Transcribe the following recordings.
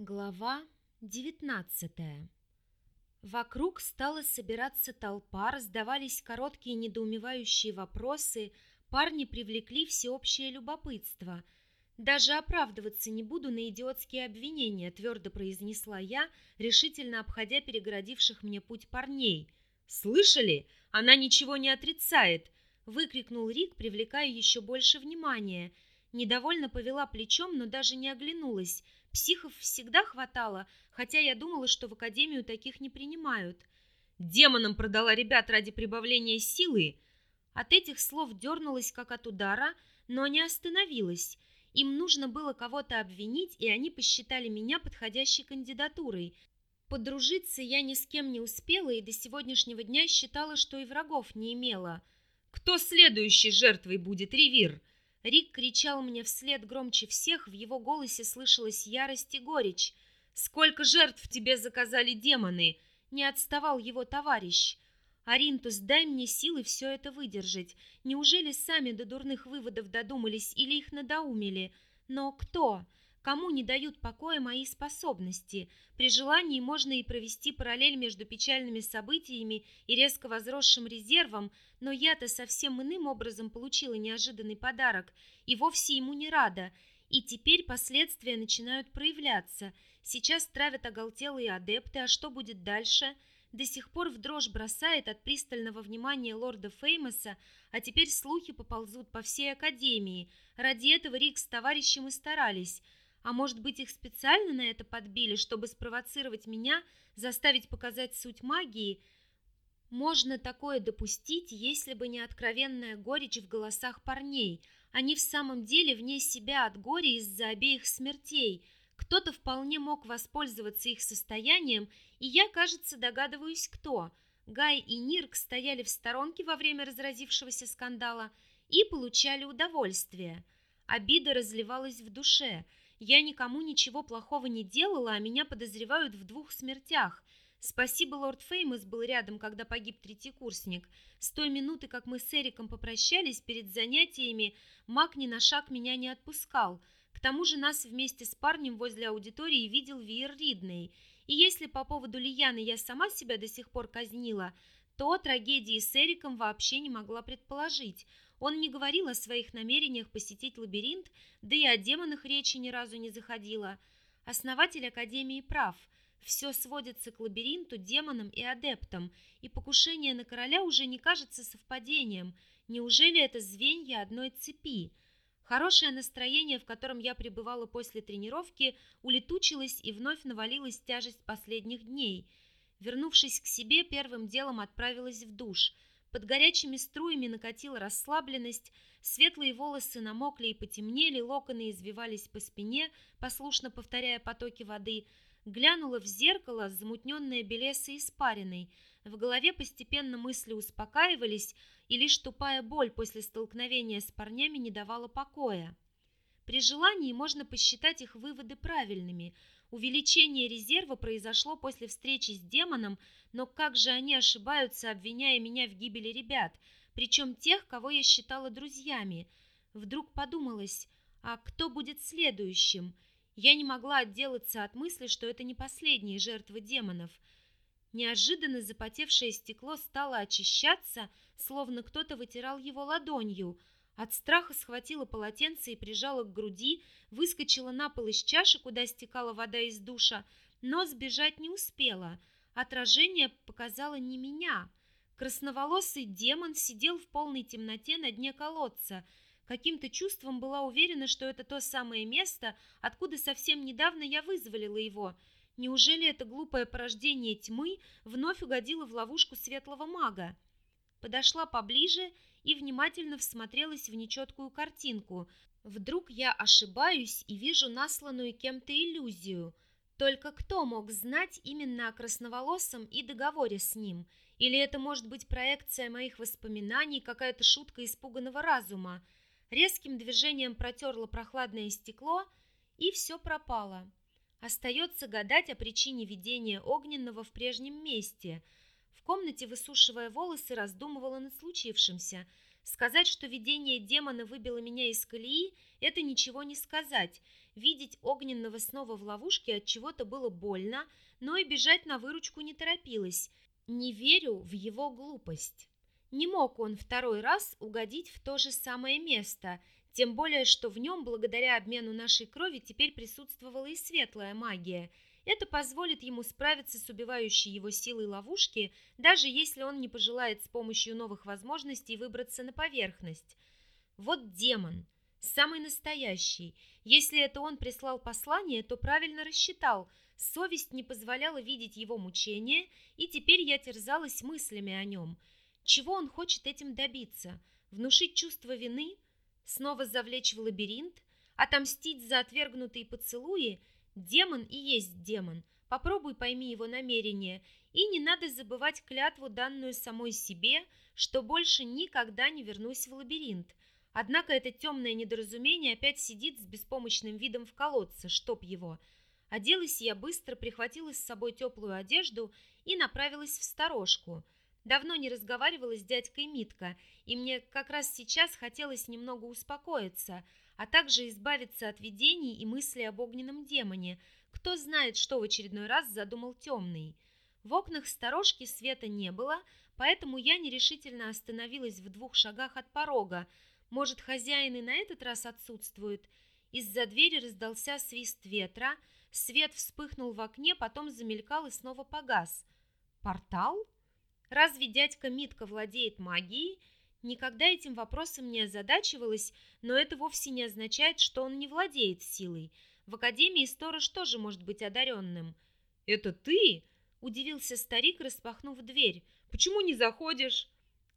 Глава 19 Вокруг стала собираться толпа, раздавались короткие недоумевающие вопросы, парни привлекли всеобщее любопытство. «Даже оправдываться не буду на идиотские обвинения», твердо произнесла я, решительно обходя перегородивших мне путь парней. «Слышали? Она ничего не отрицает!» выкрикнул Рик, привлекая еще больше внимания. Недовольно повела плечом, но даже не оглянулась – Психов всегда хватало, хотя я думала, что в академию таких не принимают. Демонам продала ребят ради прибавления силы. От этих слов дернулась, как от удара, но не остановилась. Им нужно было кого-то обвинить, и они посчитали меня подходящей кандидатурой. Подружиться я ни с кем не успела и до сегодняшнего дня считала, что и врагов не имела. «Кто следующей жертвой будет, Ревир?» Рик кричал мне вслед громче всех, в его голосе слышалась ярость и горечь. «Сколько жертв тебе заказали демоны?» Не отставал его товарищ. «Аринтус, дай мне силы все это выдержать. Неужели сами до дурных выводов додумались или их надоумили? Но кто? Кому не дают покоя мои способности? При желании можно и провести параллель между печальными событиями и резко возросшим резервом, но я-то совсем иным образом получила неожиданный подарок и вовсе ему не рада. И теперь последствия начинают проявляться. Сейчас травят оголтелые адепты, а что будет дальше? До сих пор в дрожь бросает от пристального внимания лорда Феймоса, а теперь слухи поползут по всей академии. Ради этого Рик с товарищем и старались – а может быть, их специально на это подбили, чтобы спровоцировать меня, заставить показать суть магии? Можно такое допустить, если бы не откровенная горечь в голосах парней. Они в самом деле вне себя от горя из-за обеих смертей. Кто-то вполне мог воспользоваться их состоянием, и я, кажется, догадываюсь, кто. Гай и Нирк стояли в сторонке во время разразившегося скандала и получали удовольствие. Обида разливалась в душе – я никому ничего плохого не делала, а меня подозревают в двух смертях. Спасибо, лорд Феймос был рядом, когда погиб третий курсник. С той минуты, как мы с Эриком попрощались перед занятиями, маг ни на шаг меня не отпускал. К тому же нас вместе с парнем возле аудитории видел Виер Ридней. И если по поводу Лияны я сама себя до сих пор казнила, то трагедии с Эриком вообще не могла предположить. Он не говорил о своих намерениях посетить лабиринт, да и о демонах речи ни разу не заходила. Основатель Академии прав. Все сводится к лабиринту, демонам и адептам, и покушение на короля уже не кажется совпадением. Неужели это звенья одной цепи? Хорошее настроение, в котором я пребывала после тренировки, улетучилось и вновь навалилась тяжесть последних дней. Вернувшись к себе, первым делом отправилась в душ – под горячими струями накатила расслабленность, светлые волосы намокли и потемнели, локоны извивались по спине, послушно повторяя потоки воды. Глянула в зеркало, замутненное белесой испариной. В голове постепенно мысли успокаивались, и лишь тупая боль после столкновения с парнями не давала покоя. При желании можно посчитать их выводы правильными – Увеличение резерва произошло после встречи с демоном, но как же они ошибаются, обвиняя меня в гибели ребят, причем тех, кого я считала друзьями. Вдруг подумалось, а кто будет следующим? Я не могла отделаться от мысли, что это не последние жертвы демонов. Неожиданно запотевшее стекло стало очищаться, словно кто-то вытирал его ладонью – от страха схватила полотенце и прижала к груди, выскочила на пол из чаши, куда стекала вода из душа, но сбежать не успела. Отражение показало не меня. Красноволосый демон сидел в полной темноте на дне колодца. Каким-то чувством была уверена, что это то самое место, откуда совсем недавно я вызволила его. Неужели это глупое порождение тьмы вновь угодило в ловушку светлого мага? Подошла поближе и внимательно всмотрелась в нечеткую картинку. Вдруг я ошибаюсь и вижу насланную кем-то иллюзию. Только кто мог знать именно о красноволосом и договоре с ним? Или это может быть проекция моих воспоминаний, какая-то шутка испуганного разума? Резким движением протерла прохладное стекло, и все пропало. Остается гадать о причине видения огненного в прежнем месте – комнате, высушивая волосы, раздумывала над случившимся. Сказать, что видение демона выбило меня из колеи, это ничего не сказать. видеть огненного снова в ловушке от чего-то было больно, но и бежать на выручку не торопилась. Не верю в его глупость. Не мог он второй раз угодить в то же самое место, тем более, что в нем, благодаря обмену нашей крови, теперь присутствовала и светлая магия. Это позволит ему справиться с убивающей его силой ловушки, даже если он не пожелает с помощью новых возможностей выбраться на поверхность. Вот демон, самый настоящий. Если это он прислал послание, то правильно рассчитал. Совесть не позволяла видеть его мучения, и теперь я терзалась мыслями о нем. Чего он хочет этим добиться? Внушить чувство вины? Снова завлечь в лабиринт? Отомстить за отвергнутые поцелуи? Демон и есть демон. Попробуй пойми его намерение. И не надо забывать клятву, данную самой себе, что больше никогда не вернусь в лабиринт. Однако это темное недоразумение опять сидит с беспомощным видом в колодце, чтоб его. Оделась я быстро, прихватила с собой теплую одежду и направилась в сторожку. Давно не разговаривала с дядькой Митка, и мне как раз сейчас хотелось немного успокоиться, а также избавиться от видений и мыслей об огненном демоне. Кто знает, что в очередной раз задумал темный. В окнах сторожки света не было, поэтому я нерешительно остановилась в двух шагах от порога, может, хозяин и на этот раз отсутствует? Из-за двери раздался свист ветра, свет вспыхнул в окне, потом замелькал и снова погас. Портал? Разве дядька Митка владеет магией? Никогда этим вопросом не озадачивалась, но это вовсе не означает, что он не владеет силой. В Академии сторож тоже может быть одаренным. «Это ты?» – удивился старик, распахнув дверь. «Почему не заходишь?»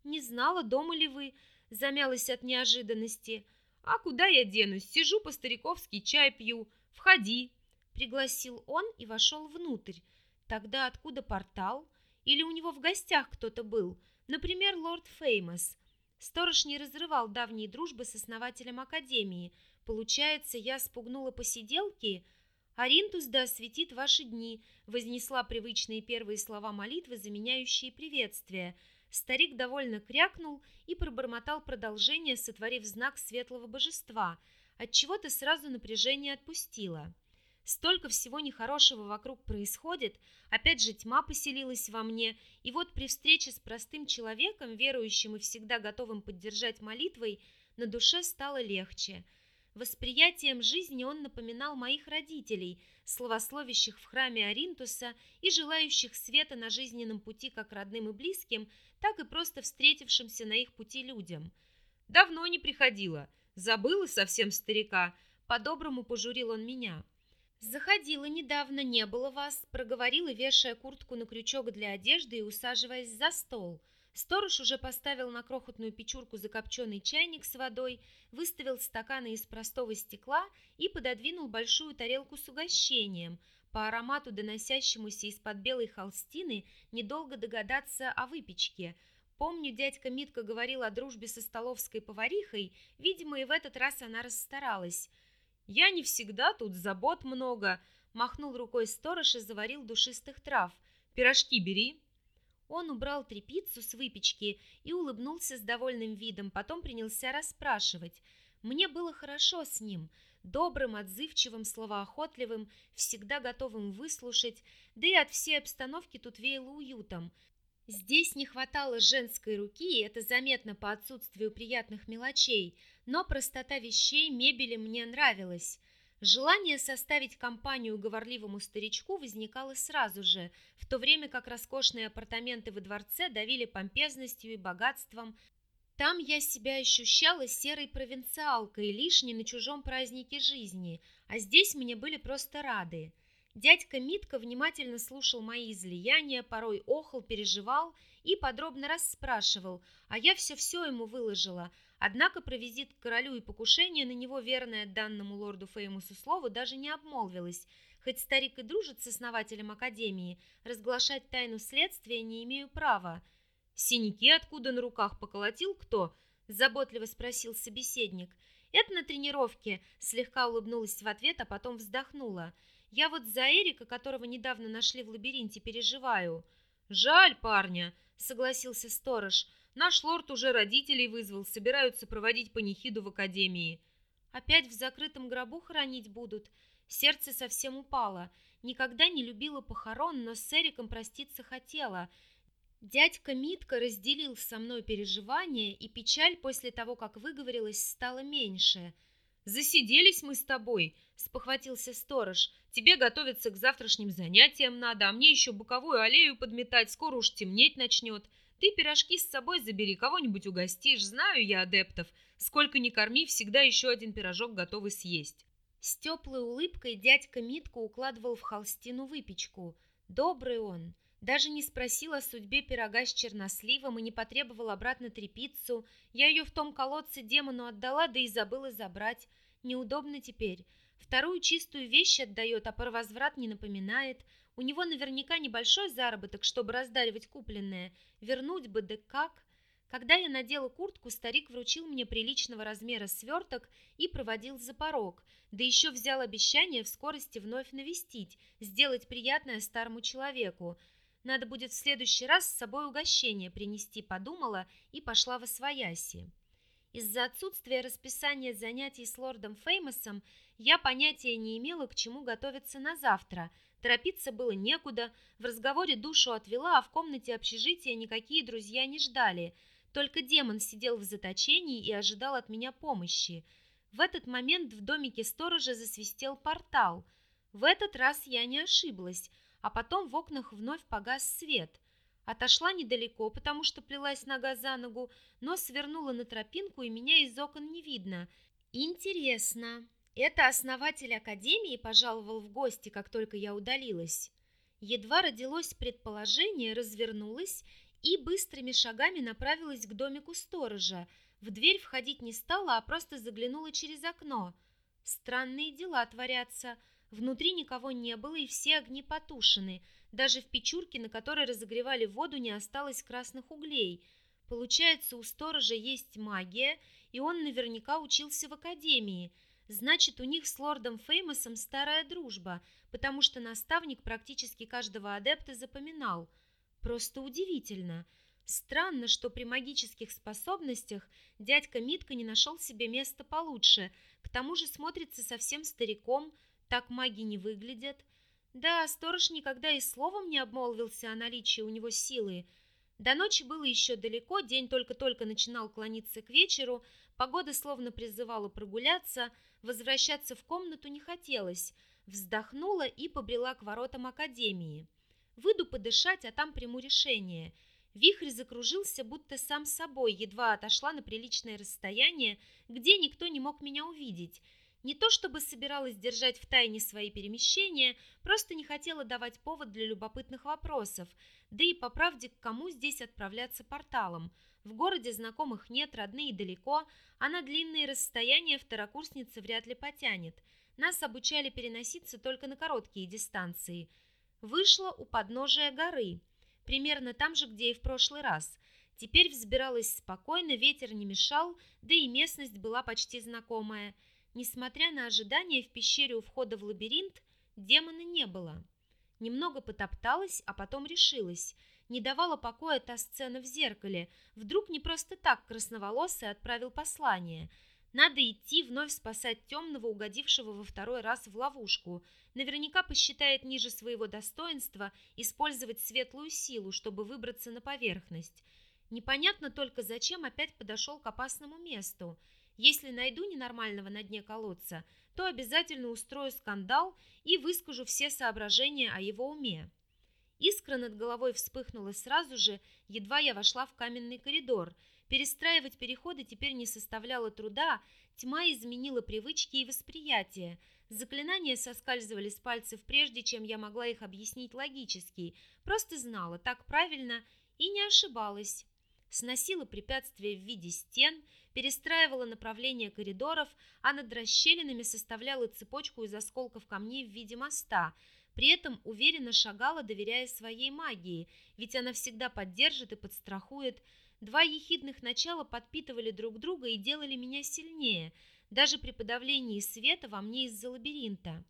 «Не знала, дома ли вы замялась от неожиданности. «А куда я денусь? Сижу по-стариковски, чай пью. Входи!» Пригласил он и вошел внутрь. Тогда откуда портал? Или у него в гостях кто-то был? Например, лорд Феймос. Сторож не разрывал давней дружбы с основателем Академии. Получается, я спугнула посиделки? «Аринтус да осветит ваши дни», вознесла привычные первые слова молитвы, заменяющие приветствие – Старик довольно крякнул и пробормотал продолжение, сотворив знак светлого божества, от чего то сразу напряжение отпустило. Столько всего нехорошего вокруг происходит, опять же тьма поселилась во мне, и вот при встрече с простым человеком, верующим и всегда готовым поддержать молитвой, на душе стало легче – Восприятием жизни он напоминал моих родителей, словословящих в храме Аринтуса и желающих света на жизненном пути как родным и близким, так и просто встретившимся на их пути людям. «Давно не приходила, забыла совсем старика», — по-доброму пожурил он меня. «Заходила недавно, не было вас», — проговорила, вешая куртку на крючок для одежды и усаживаясь за стол — Сторож уже поставил на крохотную печурку закопченный чайник с водой, выставил стаканы из простого стекла и пододвинул большую тарелку с угощением. По аромату, доносящемуся из-под белой холстины, недолго догадаться о выпечке. Помню, дядька Митка говорил о дружбе со столовской поварихой, видимо, и в этот раз она расстаралась. «Я не всегда, тут забот много», — махнул рукой сторож и заварил душистых трав. «Пирожки бери, он убрал трепицу с выпечки и улыбнулся с довольным видом, потом принялся расспрашивать. Мне было хорошо с ним, добрым, отзывчивым, словоохотливым, всегда готовым выслушать, да и от всей обстановки тут веяло уютом. Здесь не хватало женской руки, и это заметно по отсутствию приятных мелочей, но простота вещей, мебели мне нравилась. Желание составить компанию говорливому старичку возникало сразу же, в то время как роскошные апартаменты во дворце давили помпезностью и богатством. Там я себя ощущала серой провинциалкой, лишней на чужом празднике жизни, а здесь мне были просто рады. Дядька Митка внимательно слушал мои излияния, порой охал, переживал и подробно расспрашивал, а я все-все ему выложила – Однако про визит к королю и покушение на него, верное данному лорду Феймусу слову, даже не обмолвилась. Хоть старик и дружит с основателем академии, разглашать тайну следствия не имею права. «Синяки откуда на руках поколотил кто?» – заботливо спросил собеседник. «Это на тренировке», – слегка улыбнулась в ответ, а потом вздохнула. «Я вот за Эрика, которого недавно нашли в лабиринте, переживаю». «Жаль парня», – согласился сторож. Наш лорд уже родителей вызвал, собираются проводить панихиду в академии. Опять в закрытом гробу хоронить будут. Сердце совсем упало. Никогда не любила похорон, но с Эриком проститься хотела. Дядька Митка разделил со мной переживания, и печаль после того, как выговорилась, стала меньше. «Засиделись мы с тобой», — спохватился сторож. «Тебе готовиться к завтрашним занятиям надо, а мне еще боковую аллею подметать, скоро уж темнеть начнет. Ты пирожки с собой забери, кого-нибудь угостишь, знаю я адептов. Сколько ни корми, всегда еще один пирожок готовы съесть». С теплой улыбкой дядька Митка укладывал в холстину выпечку. Добрый он. Даже не спросил о судьбе пирога с черносливом и не потребовал обратно трепицу. Я ее в том колодце демону отдала, да и забыла забрать. Неудобно теперь. Вторую чистую вещь отдает, а про возврат не напоминает. У него наверняка небольшой заработок, чтобы раздаривать купленное. Вернуть бы, да как? Когда я надела куртку, старик вручил мне приличного размера сверток и проводил за порог, да еще взял обещание в скорости вновь навестить, сделать приятное старому человеку. Надо будет в следующий раз с собой угощение принести, подумала и пошла во свояси. Из-за отсутствия расписания занятий с лордом Феймосом я понятия не имела, к чему готовиться на завтра – Торопиться было некуда, в разговоре душу отвела, а в комнате общежития никакие друзья не ждали. Только демон сидел в заточении и ожидал от меня помощи. В этот момент в домике сторожа засвистел портал. В этот раз я не ошиблась, а потом в окнах вновь погас свет. Отошла недалеко, потому что плелась нога за ногу, но свернула на тропинку, и меня из окон не видно. Интересно, это основатель академии пожаловал в гости, как только я удалилась. Едва родилось предположение, развернулась и быстрыми шагами направилась к домику сторожа. В дверь входить не стала, а просто заглянула через окно. Странные дела творятся. Внутри никого не было, и все огни потушены. Даже в печурке, на которой разогревали воду, не осталось красных углей. Получается, у сторожа есть магия, и он наверняка учился в академии – Значит, у них с лордом Феймосом старая дружба, потому что наставник практически каждого адепта запоминал. Просто удивительно. Странно, что при магических способностях дядька Митка не нашел себе места получше. К тому же смотрится совсем стариком, так маги не выглядят. Да, сторож никогда и словом не обмолвился о наличии у него силы. До ночи было еще далеко, день только-только начинал клониться к вечеру, погода словно призывала прогуляться – Возвращаться в комнату не хотелось. Вздохнула и побрела к воротам академии. Выйду подышать, а там приму решение. Вихрь закружился, будто сам собой, едва отошла на приличное расстояние, где никто не мог меня увидеть. Не то чтобы собиралась держать в тайне свои перемещения, просто не хотела давать повод для любопытных вопросов. Да и по правде, к кому здесь отправляться порталом – в городе знакомых нет, родные далеко, а на длинные расстояния второкурсница вряд ли потянет. Нас обучали переноситься только на короткие дистанции. Вышла у подножия горы, примерно там же, где и в прошлый раз. Теперь взбиралась спокойно, ветер не мешал, да и местность была почти знакомая. Несмотря на ожидания в пещере у входа в лабиринт, демона не было. Немного потопталась, а потом решилась – не давала покоя та сцена в зеркале. Вдруг не просто так красноволосый отправил послание. Надо идти вновь спасать темного, угодившего во второй раз в ловушку. Наверняка посчитает ниже своего достоинства использовать светлую силу, чтобы выбраться на поверхность. Непонятно только, зачем опять подошел к опасному месту. Если найду ненормального на дне колодца, то обязательно устрою скандал и выскажу все соображения о его уме. Искра над головой вспыхнула сразу же, едва я вошла в каменный коридор. Перестраивать переходы теперь не составляло труда, тьма изменила привычки и восприятие. Заклинания соскальзывали с пальцев прежде, чем я могла их объяснить логически. Просто знала, так правильно, и не ошибалась. Сносила препятствия в виде стен, перестраивала направление коридоров, а над расщелинами составляла цепочку из осколков камней в виде моста – при этом уверенно шагала, доверяя своей магии, ведь она всегда поддержит и подстрахует. Два ехидных начала подпитывали друг друга и делали меня сильнее, даже при подавлении света во мне из-за лабиринта.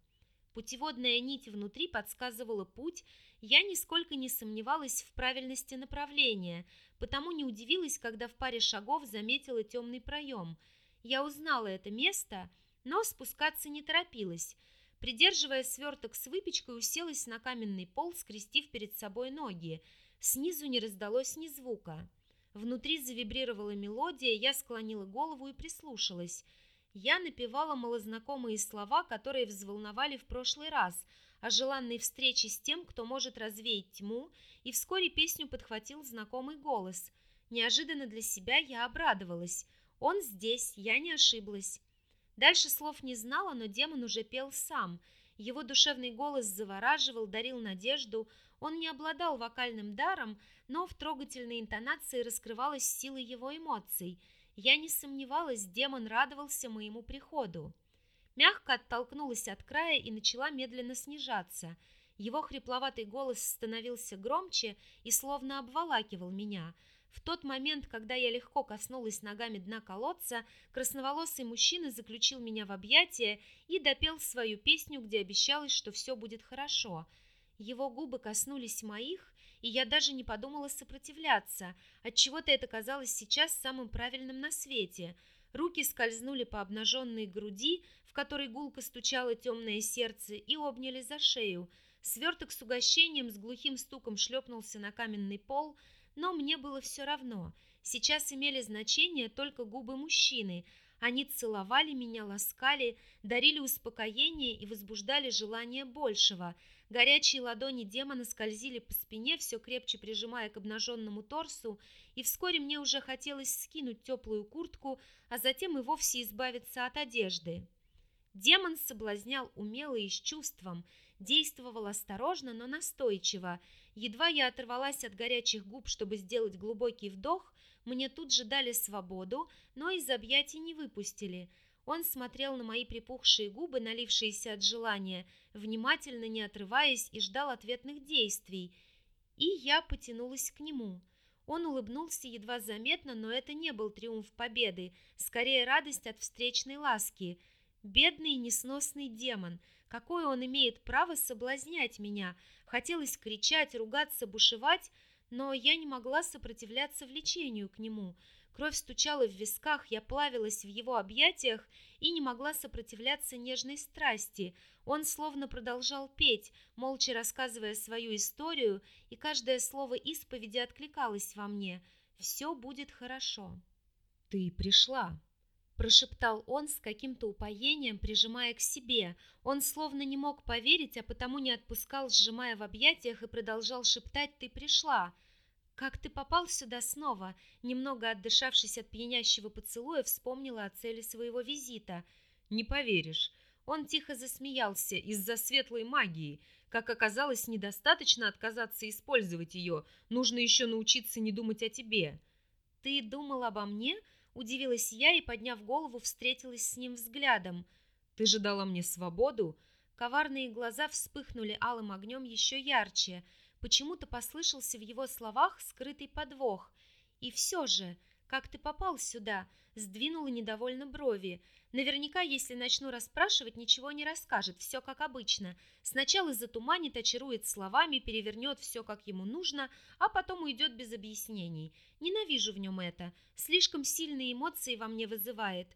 Путеводная нить внутри подсказывала путь, я нисколько не сомневалась в правильности направления, потому не удивилась, когда в паре шагов заметила темный проем. Я узнала это место – но спускаться не торопилась. Придерживая сверток с выпечкой, уселась на каменный пол, скрестив перед собой ноги. Снизу не раздалось ни звука. Внутри завибрировала мелодия, я склонила голову и прислушалась. Я напевала малознакомые слова, которые взволновали в прошлый раз, о желанной встрече с тем, кто может развеять тьму, и вскоре песню подхватил знакомый голос. Неожиданно для себя я обрадовалась. Он здесь, я не ошиблась. Дальше слов не знала, но демон уже пел сам. Его душевный голос завораживал, дарил надежду. Он не обладал вокальным даром, но в трогательной интонации раскрывалась сила его эмоций. Я не сомневалась, демон радовался моему приходу. Мягко оттолкнулась от края и начала медленно снижаться. Его хрипловатый голос становился громче и словно обволакивал меня – в тот момент, когда я легко коснулась ногами дна колодца, красноволосый мужчина заключил меня в объятия и допел свою песню, где обещалось, что все будет хорошо. Его губы коснулись моих, и я даже не подумала сопротивляться. Отчего-то это казалось сейчас самым правильным на свете. Руки скользнули по обнаженной груди, в которой гулко стучало темное сердце, и обняли за шею. Сверток с угощением с глухим стуком шлепнулся на каменный пол – но мне было все равно. Сейчас имели значение только губы мужчины. Они целовали меня, ласкали, дарили успокоение и возбуждали желание большего. Горячие ладони демона скользили по спине, все крепче прижимая к обнаженному торсу, и вскоре мне уже хотелось скинуть теплую куртку, а затем и вовсе избавиться от одежды. Демон соблазнял умело и с чувством, действовал осторожно, но настойчиво, Едва я оторвалась от горячих губ, чтобы сделать глубокий вдох, мне тут же дали свободу, но из объятий не выпустили. Он смотрел на мои припухшие губы, налившиеся от желания, внимательно не отрываясь и ждал ответных действий. И я потянулась к нему. Он улыбнулся едва заметно, но это не был триумф победы, скорее радость от встречной ласки. Бедный несносный демон, какое он имеет право соблазнять меня – Хотелось кричать, ругаться, бушевать, но я не могла сопротивляться влечению к нему. Кровь стучала в висках, я плавилась в его объятиях и не могла сопротивляться нежной страсти. Он словно продолжал петь, молча рассказывая свою историю, и каждое слово исповеди откликалось во мне. «Все будет хорошо». «Ты пришла», прошептал он с каким-то упоением, прижимая к себе. Он словно не мог поверить, а потому не отпускал, сжимая в объятиях и продолжал шептать: "Ты пришла". Как ты попал сюда снова? Немного отдышавшись от пьянящего поцелуя, вспомнила о цели своего визита. Не поверишь, он тихо засмеялся из-за светлой магии. Как оказалось, недостаточно отказаться использовать ее, нужно еще научиться не думать о тебе. Ты думал обо мне? Удивилась я и, подняв голову, встретилась с ним взглядом. «Ты же дала мне свободу?» Коварные глаза вспыхнули алым огнем еще ярче. Почему-то послышался в его словах скрытый подвох. «И все же, как ты попал сюда?» Сдвинула недовольно брови. Наверняка, если начну расспрашивать, ничего не расскажет, все как обычно. Сначала затуманит, очарует словами, перевернет все как ему нужно, а потом уйдет без объяснений. Ненавижу в нем это. Слишком сильные эмоции во мне вызывает.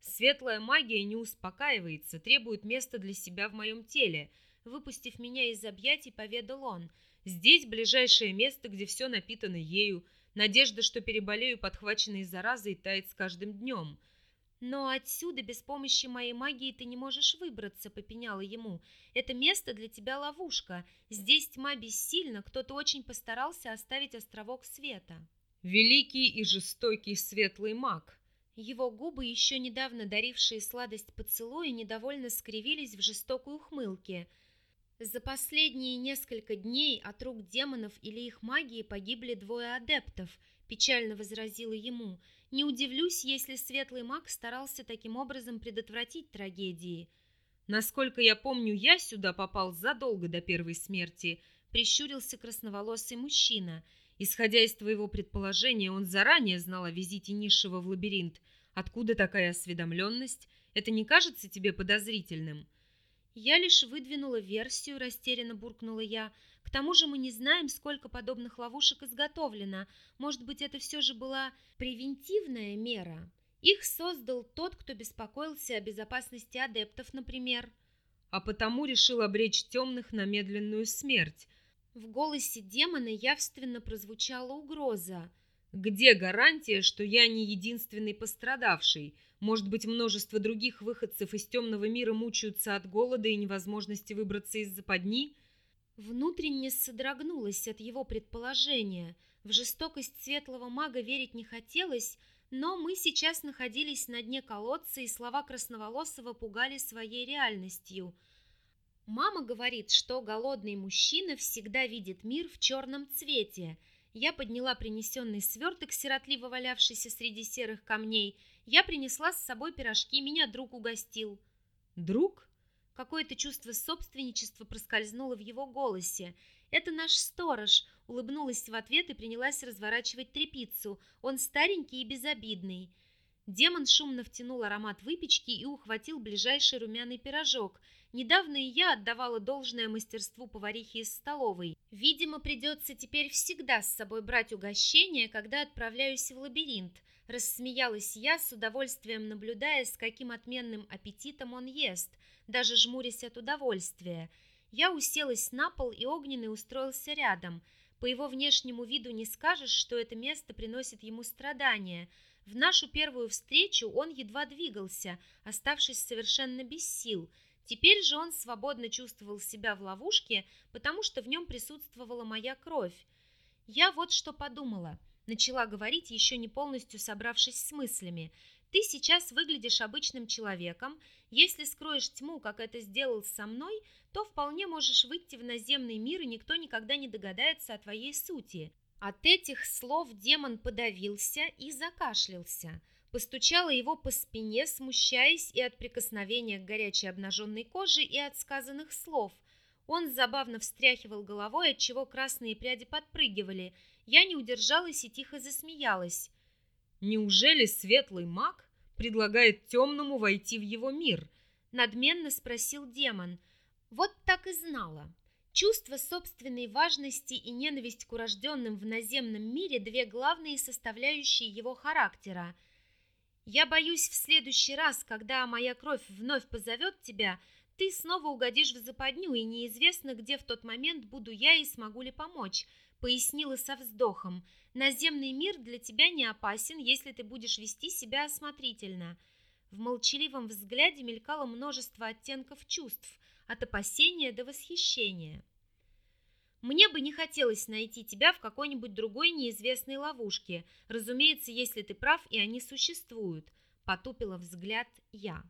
Светлая магия не успокаивается, требует места для себя в моем теле. Выпустив меня из объятий, поведал он. Здесь ближайшее место, где все напитано ею. Надежда, что переболею подхваченной заразой, тает с каждым днем. «Но отсюда без помощи моей магии ты не можешь выбраться», — попеняла ему. «Это место для тебя ловушка. Здесь тьма бессильна, кто-то очень постарался оставить островок света». «Великий и жестокий светлый маг». Его губы, еще недавно дарившие сладость поцелуя, недовольно скривились в жестокой ухмылке. За последние несколько дней от рук демонов или их магии погибли двое адептов, печально возразила ему — не удивлюсь, если светлый маг старался таким образом предотвратить трагедии. Насколько я помню, я сюда попал задолго до первой смерти, прищурился красноволосый мужчина. Исходя из твоего предположения, он заранее знал о визите низшего в лабиринт. Откуда такая осведомленность? Это не кажется тебе подозрительным? Я лишь выдвинула версию, растерянно буркнула я. К тому же мы не знаем, сколько подобных ловушек изготовлено. Может быть, это все же была превентивная мера? Их создал тот, кто беспокоился о безопасности адептов, например. А потому решил обречь темных на медленную смерть. В голосе демона явственно прозвучала угроза. Где гарантия, что я не единственный пострадавший? Может быть, множество других выходцев из темного мира мучаются от голода и невозможности выбраться из западни? Внутренне содрогнулась от его предположения. В жестокость светлого мага верить не хотелось, но мы сейчас находились на дне колодца, и слова Красноволосого пугали своей реальностью. Мама говорит, что голодный мужчина всегда видит мир в черном цвете. Я подняла принесенный сверток, сиротливо валявшийся среди серых камней. Я принесла с собой пирожки, меня друг угостил. Друг? Какое-то чувство собственничества проскользнуло в его голосе. «Это наш сторож», — улыбнулась в ответ и принялась разворачивать трепицу. «Он старенький и безобидный». Демон шумно втянул аромат выпечки и ухватил ближайший румяный пирожок. Недавно и я отдавала должное мастерству поварихи из столовой. Видимо, придется теперь всегда с собой брать угощение, когда отправляюсь в лабиринт. Рассмеялась я, с удовольствием наблюдая, с каким отменным аппетитом он ест даже жмурясь от удовольствия. Я уселась на пол, и Огненный устроился рядом. По его внешнему виду не скажешь, что это место приносит ему страдания. В нашу первую встречу он едва двигался, оставшись совершенно без сил. Теперь же он свободно чувствовал себя в ловушке, потому что в нем присутствовала моя кровь. Я вот что подумала. Начала говорить, еще не полностью собравшись с мыслями. Ты сейчас выглядишь обычным человеком. Если скроешь тьму, как это сделал со мной, то вполне можешь выйти в наземный мир, и никто никогда не догадается о твоей сути. От этих слов демон подавился и закашлялся. Постучала его по спине, смущаясь и от прикосновения к горячей обнаженной коже, и от сказанных слов. Он забавно встряхивал головой, отчего красные пряди подпрыгивали. Я не удержалась и тихо засмеялась. Неужели светлый маг предлагает темному войти в его мир? Надменно спросил демон. Вот так и знала. Чувство собственной важности и ненависть к урожденным в наземном мире – две главные составляющие его характера. Я боюсь, в следующий раз, когда моя кровь вновь позовет тебя, ты снова угодишь в западню, и неизвестно, где в тот момент буду я и смогу ли помочь – пояснила со вздохом. Наземный мир для тебя не опасен, если ты будешь вести себя осмотрительно. В молчаливом взгляде мелькало множество оттенков чувств, от опасения до восхищения. Мне бы не хотелось найти тебя в какой-нибудь другой неизвестной ловушке, разумеется, если ты прав и они существуют, потупила взгляд я.